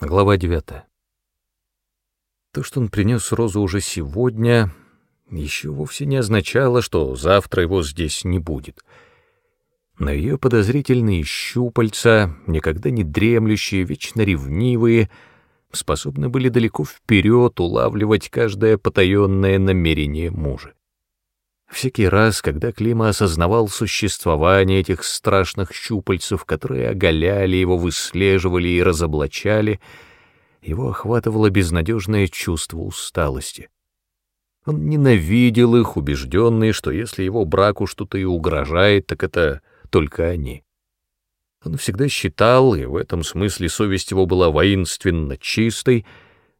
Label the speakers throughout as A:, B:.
A: Глава 9. То, что он принес Розу уже сегодня, еще вовсе не означало, что завтра его здесь не будет. Но ее подозрительные щупальца, никогда не дремлющие, вечно ревнивые, способны были далеко вперед улавливать каждое потаенное намерение мужа. Всякий раз, когда Клима осознавал существование этих страшных щупальцев, которые оголяли его, выслеживали и разоблачали, его охватывало безнадежное чувство усталости. Он ненавидел их, убежденный, что если его браку что-то и угрожает, так это только они. Он всегда считал, и в этом смысле совесть его была воинственно чистой,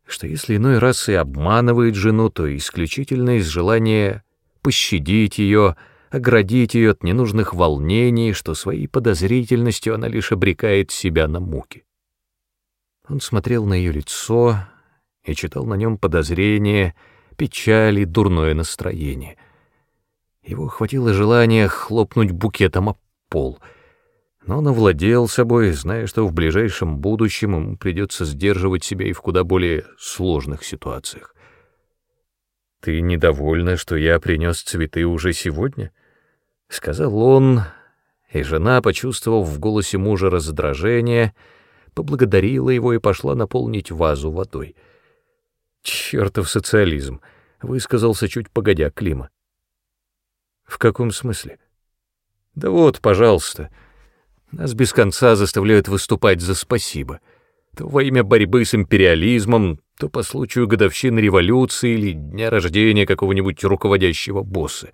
A: что если иной раз и обманывает жену, то исключительно из желания пощадить ее, оградить ее от ненужных волнений, что своей подозрительностью она лишь обрекает себя на муки. Он смотрел на ее лицо и читал на нем подозрение, печаль и дурное настроение. Его охватило желание хлопнуть букетом об пол, но он овладел собой, зная, что в ближайшем будущем ему придется сдерживать себя и в куда более сложных ситуациях. «Ты недовольна, что я принес цветы уже сегодня?» — сказал он, и жена, почувствовав в голосе мужа раздражение, поблагодарила его и пошла наполнить вазу водой. «Чертов социализм!» — высказался чуть погодя Клима. «В каком смысле?» «Да вот, пожалуйста, нас без конца заставляют выступать за спасибо» то во имя борьбы с империализмом, то по случаю годовщины революции или дня рождения какого-нибудь руководящего босса.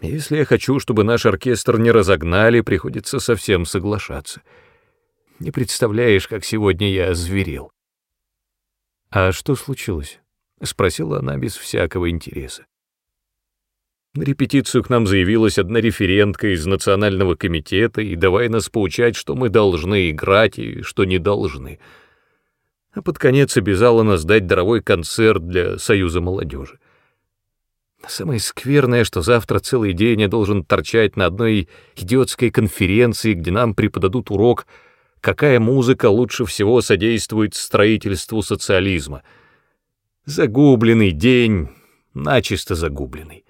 A: Если я хочу, чтобы наш оркестр не разогнали, приходится совсем соглашаться. Не представляешь, как сегодня я озверел. «А что случилось?» — спросила она без всякого интереса. На репетицию к нам заявилась одна референтка из национального комитета и давай нас поучать, что мы должны играть и что не должны. А под конец обязала нас дать даровой концерт для Союза молодежи. Самое скверное, что завтра целый день я должен торчать на одной идиотской конференции, где нам преподадут урок, какая музыка лучше всего содействует строительству социализма. Загубленный день, начисто загубленный.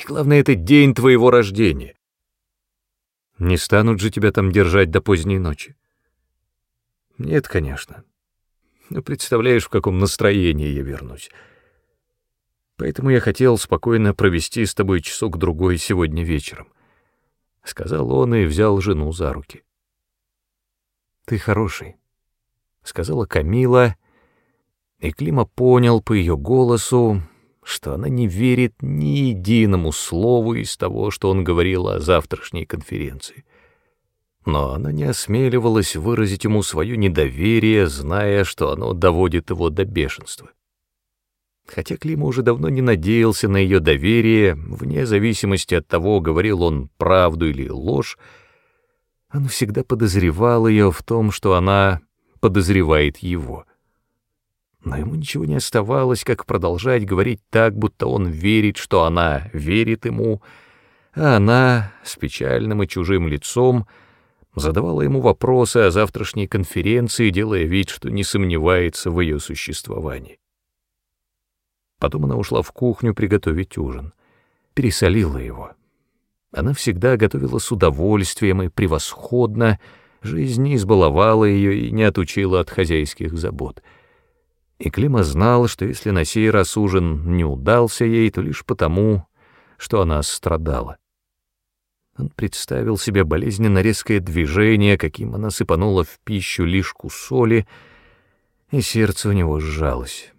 A: И главное, это день твоего рождения. Не станут же тебя там держать до поздней ночи. Нет, конечно. Но представляешь, в каком настроении я вернусь. Поэтому я хотел спокойно провести с тобой часок-другой сегодня вечером. Сказал он и взял жену за руки. Ты хороший, сказала Камила, и Клима понял по ее голосу, что она не верит ни единому слову из того, что он говорил о завтрашней конференции. Но она не осмеливалась выразить ему свое недоверие, зная, что оно доводит его до бешенства. Хотя Клима уже давно не надеялся на ее доверие, вне зависимости от того, говорил он правду или ложь, он всегда подозревал ее в том, что она подозревает его — но ему ничего не оставалось, как продолжать говорить так, будто он верит, что она верит ему, а она с печальным и чужим лицом задавала ему вопросы о завтрашней конференции, делая вид, что не сомневается в ее существовании. Потом она ушла в кухню приготовить ужин, пересолила его. Она всегда готовила с удовольствием и превосходно, жизнь не избаловала ее и не отучила от хозяйских забот — и Клима знал, что если на сей раз ужин не удался ей, то лишь потому, что она страдала. Он представил себе болезненно резкое движение, каким она сыпанула в пищу лишку соли, и сердце у него сжалось.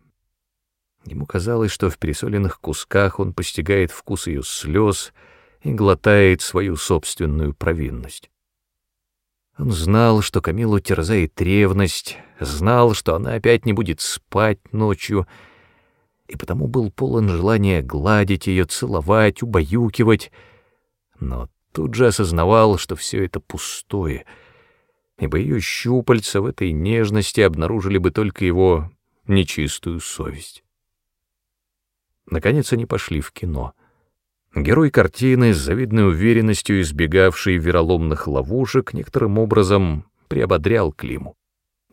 A: Ему казалось, что в пересоленных кусках он постигает вкус ее слез и глотает свою собственную провинность. Он знал, что Камилу терзает ревность, знал, что она опять не будет спать ночью, и потому был полон желания гладить ее, целовать, убаюкивать, но тут же осознавал, что все это пустое, ибо ее щупальца в этой нежности обнаружили бы только его нечистую совесть. Наконец они пошли в кино — Герой картины, с завидной уверенностью избегавший вероломных ловушек, некоторым образом приободрял Климу.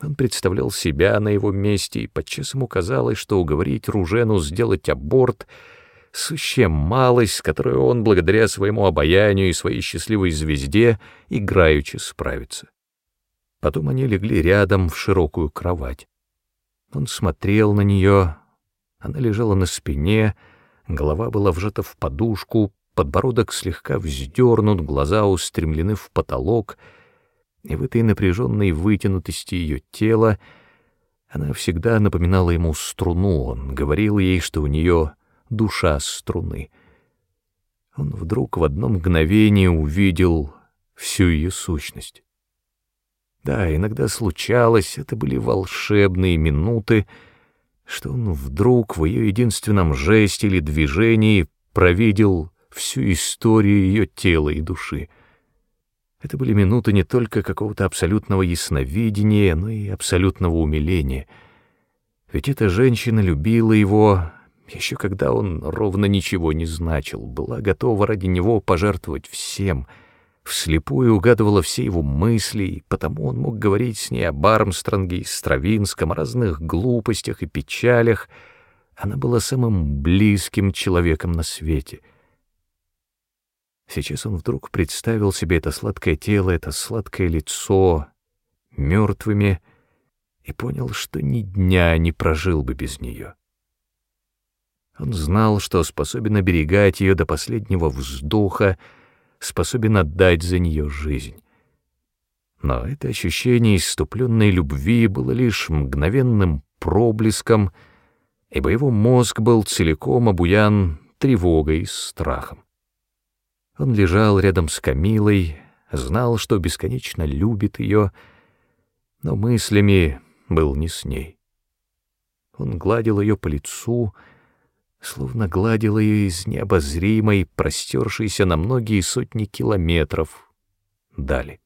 A: Он представлял себя на его месте, и подчас ему казалось, что уговорить Ружену сделать аборт — сущая малость, с которой он, благодаря своему обаянию и своей счастливой звезде, играючи справится. Потом они легли рядом в широкую кровать. Он смотрел на нее, она лежала на спине, голова была вжата в подушку, подбородок слегка вздернут, глаза устремлены в потолок, и в этой напряженной вытянутости ее тела она всегда напоминала ему струну, он говорил ей, что у нее душа струны. Он вдруг в одно мгновение увидел всю ее сущность. Да, иногда случалось, это были волшебные минуты, что он вдруг в ее единственном жесте или движении провидел всю историю ее тела и души. Это были минуты не только какого-то абсолютного ясновидения, но и абсолютного умиления. Ведь эта женщина любила его, еще когда он ровно ничего не значил, была готова ради него пожертвовать всем — вслепую угадывала все его мысли, и потому он мог говорить с ней об Армстронге Стравинском, о разных глупостях и печалях. Она была самым близким человеком на свете. Сейчас он вдруг представил себе это сладкое тело, это сладкое лицо мертвыми и понял, что ни дня не прожил бы без нее. Он знал, что способен оберегать ее до последнего вздоха, способен отдать за нее жизнь. Но это ощущение иступленной любви было лишь мгновенным проблеском, ибо его мозг был целиком обуян тревогой и страхом. Он лежал рядом с Камилой, знал, что бесконечно любит ее, но мыслями был не с ней. Он гладил ее по лицу, словно гладила ее из необозримой, простершейся на многие сотни километров, дали.